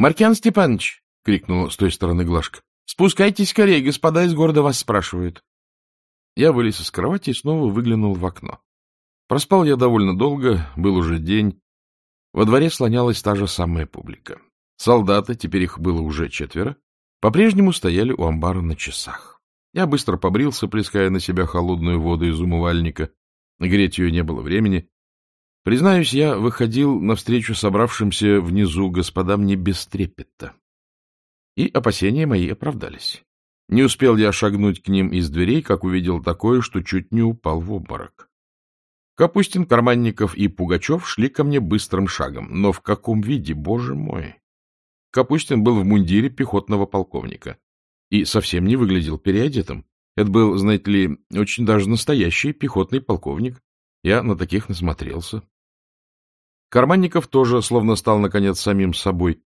Маркиан Степанович! — крикнула с той стороны Глашка. — Спускайтесь скорее, господа из города вас спрашивают. Я вылез из кровати и снова выглянул в окно. Проспал я довольно долго, был уже день. Во дворе слонялась та же самая публика. Солдаты, теперь их было уже четверо, по-прежнему стояли у амбара на часах. Я быстро побрился, плеская на себя холодную воду из умывальника. Греть ее не было времени. Признаюсь, я выходил навстречу собравшимся внизу господам не без трепета. И опасения мои оправдались. Не успел я шагнуть к ним из дверей, как увидел такое, что чуть не упал в обморок. Капустин, Карманников и Пугачев шли ко мне быстрым шагом. Но в каком виде, боже мой! Капустин был в мундире пехотного полковника и совсем не выглядел переодетым. Это был, знаете ли, очень даже настоящий пехотный полковник. Я на таких насмотрелся. Карманников тоже словно стал, наконец, самим собой.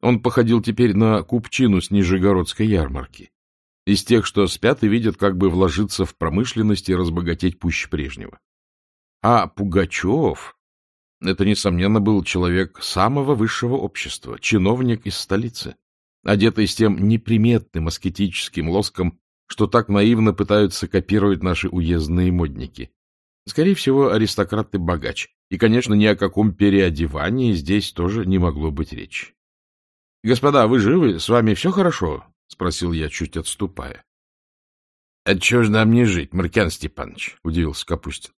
Он походил теперь на купчину с Нижегородской ярмарки. Из тех, что спят и видят, как бы вложиться в промышленность и разбогатеть пуще прежнего. А Пугачев это, несомненно, был человек самого высшего общества, чиновник из столицы, одетый с тем неприметным аскетическим лоском, что так наивно пытаются копировать наши уездные модники. Скорее всего, аристократ и богач. И, конечно, ни о каком переодевании здесь тоже не могло быть речи. — Господа, вы живы? С вами все хорошо? — спросил я, чуть отступая. — Отчего же нам не жить, Маркиан Степанович? — удивился Капустин.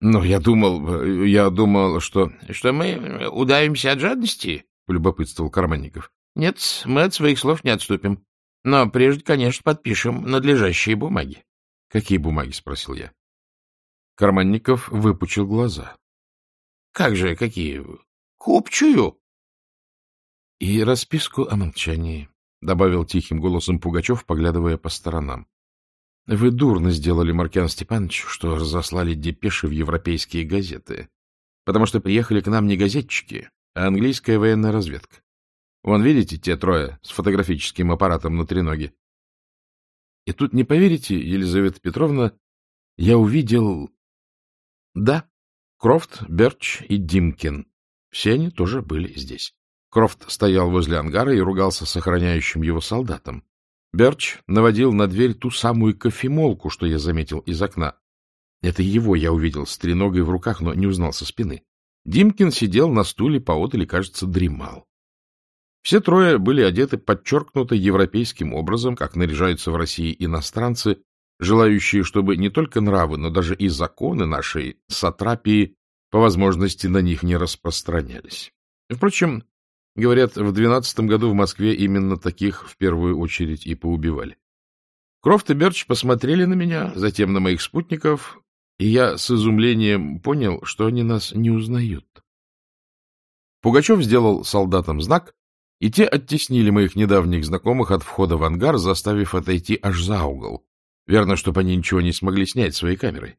Ну, я думал, я думал, что... — Что мы удавимся от жадности? — полюбопытствовал Карманников. — Нет, мы от своих слов не отступим. Но прежде, конечно, подпишем надлежащие бумаги. — Какие бумаги? — спросил я. Карманников выпучил глаза. — Как же, какие? Купчую? — И расписку о молчании, — добавил тихим голосом Пугачев, поглядывая по сторонам. — Вы дурно сделали, Маркиан Степанович, что разослали депеши в европейские газеты, потому что приехали к нам не газетчики, а английская военная разведка. Вон, видите, те трое с фотографическим аппаратом на треноге. И тут, не поверите, Елизавета Петровна, я увидел... Да, Крофт, Берч и Димкин. Все они тоже были здесь. Крофт стоял возле ангара и ругался с охраняющим его солдатом. Берч наводил на дверь ту самую кофемолку, что я заметил из окна. Это его я увидел с треногой в руках, но не узнал со спины. Димкин сидел на стуле поодаль и, кажется, дремал. Все трое были одеты подчеркнуто европейским образом, как наряжаются в России иностранцы, желающие, чтобы не только нравы, но даже и законы нашей сатрапии по возможности на них не распространялись. Впрочем, Говорят, в двенадцатом году в Москве именно таких в первую очередь и поубивали. Крофт и Берч посмотрели на меня, затем на моих спутников, и я с изумлением понял, что они нас не узнают. Пугачев сделал солдатам знак, и те оттеснили моих недавних знакомых от входа в ангар, заставив отойти аж за угол. Верно, чтобы они ничего не смогли снять своей камерой.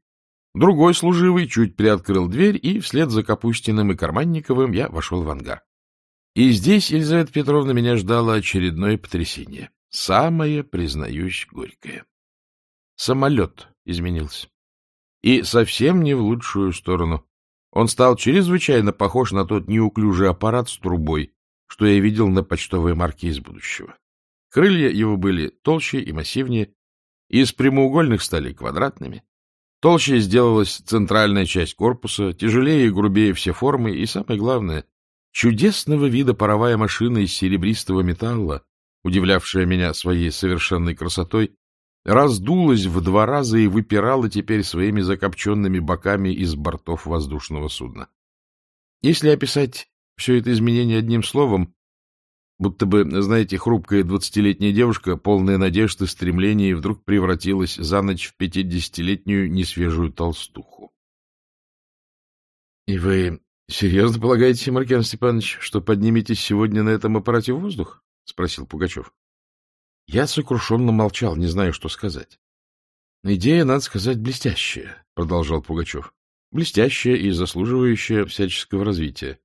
Другой служивый чуть приоткрыл дверь, и вслед за Капустиным и Карманниковым я вошел в ангар. И здесь, Елизавета Петровна, меня ждало очередное потрясение. Самое, признаюсь, горькое. Самолет изменился. И совсем не в лучшую сторону. Он стал чрезвычайно похож на тот неуклюжий аппарат с трубой, что я видел на почтовой марке из будущего. Крылья его были толще и массивнее, из прямоугольных стали квадратными. Толще сделалась центральная часть корпуса, тяжелее и грубее все формы, и, самое главное, Чудесного вида паровая машина из серебристого металла, удивлявшая меня своей совершенной красотой, раздулась в два раза и выпирала теперь своими закопченными боками из бортов воздушного судна. Если описать все это изменение одним словом, будто бы, знаете, хрупкая двадцатилетняя девушка, полная надежд и стремлений, вдруг превратилась за ночь в пятидесятилетнюю несвежую толстуху. — И вы — Серьезно полагаете, Маркиан Степанович, что подниметесь сегодня на этом аппарате в воздух? — спросил Пугачев. Я сокрушенно молчал, не знаю, что сказать. — Идея, надо сказать, блестящая, — продолжал Пугачев. — Блестящая и заслуживающая всяческого развития.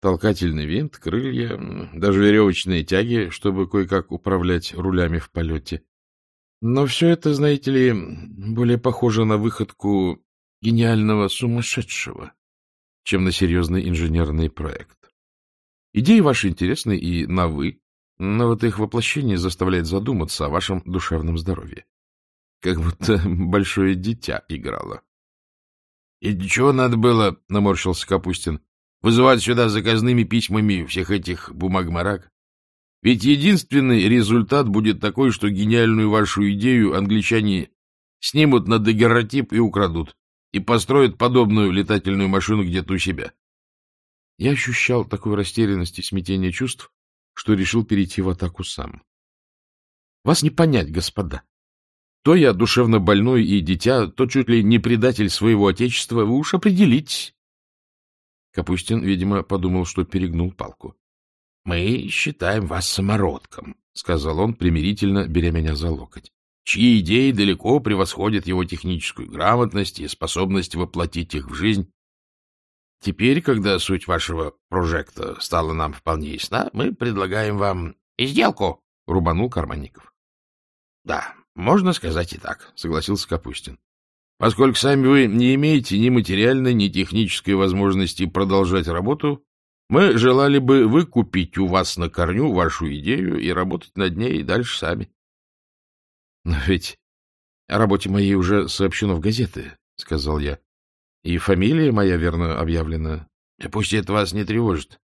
Толкательный винт, крылья, даже веревочные тяги, чтобы кое-как управлять рулями в полете. Но все это, знаете ли, более похоже на выходку гениального сумасшедшего, чем на серьезный инженерный проект. Идеи ваши интересны и новы, но вот их воплощение заставляет задуматься о вашем душевном здоровье. Как будто большое дитя играло. — И чего надо было, — наморщился Капустин, — вызывать сюда заказными письмами всех этих бумаг-марак? Ведь единственный результат будет такой, что гениальную вашу идею англичане снимут на дагерротип и украдут, и построят подобную летательную машину где-то у себя. Я ощущал такую растерянность и смятение чувств, что решил перейти в атаку сам. Вас не понять, господа. То я душевно больной и дитя, то чуть ли не предатель своего отечества, вы уж определитесь. Капустин, видимо, подумал, что перегнул палку. — Мы считаем вас самородком, — сказал он, примирительно беря меня за локоть, чьи идеи далеко превосходят его техническую грамотность и способность воплотить их в жизнь Теперь, когда суть вашего прожекта стала нам вполне ясна, мы предлагаем вам сделку, — рубанул Карманников. — Да, можно сказать и так, — согласился Капустин. — Поскольку сами вы не имеете ни материальной, ни технической возможности продолжать работу, мы желали бы выкупить у вас на корню вашу идею и работать над ней дальше сами. — Но ведь о работе моей уже сообщено в газеты, — сказал я. И фамилия моя, верно, объявлена. Пусть это вас не тревожит.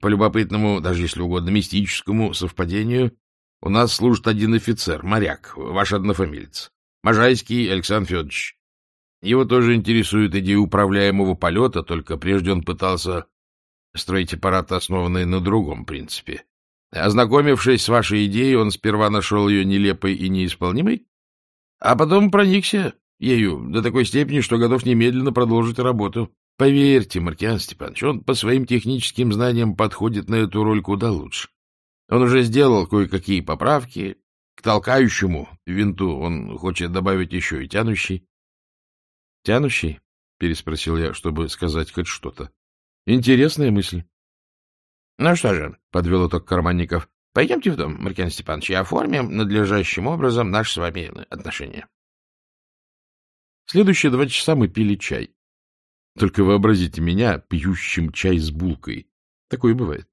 По любопытному, даже если угодно, мистическому совпадению, у нас служит один офицер, моряк, ваш однофамилец, Можайский Александр Федорович. Его тоже интересует идея управляемого полета, только прежде он пытался строить аппарат, основанный на другом принципе. Ознакомившись с вашей идеей, он сперва нашел ее нелепой и неисполнимой, а потом проникся ею до такой степени, что готов немедленно продолжить работу. Поверьте, Маркиан Степанович, он по своим техническим знаниям подходит на эту роль куда лучше. Он уже сделал кое-какие поправки. К толкающему винту он хочет добавить еще и тянущий. — Тянущий? — переспросил я, чтобы сказать хоть что-то. — Интересная мысль. — Ну что же, — подвел итог Карманников, — пойдемте в дом, Маркиан Степанович, и оформим надлежащим образом наши с вами отношения. Следующие два часа мы пили чай. Только вообразите меня, пьющим чай с булкой. Такое бывает.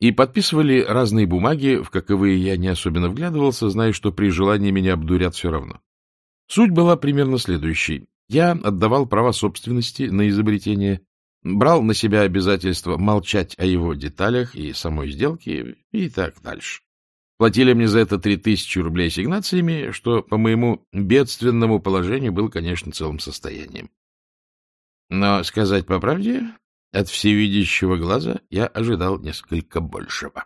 И подписывали разные бумаги, в каковые я не особенно вглядывался, зная, что при желании меня обдурят все равно. Суть была примерно следующей. Я отдавал права собственности на изобретение, брал на себя обязательство молчать о его деталях и самой сделке и так дальше. Платили мне за это три тысячи рублей ассигнациями, что по моему бедственному положению было, конечно, целым состоянием. Но, сказать по правде, от всевидящего глаза я ожидал несколько большего.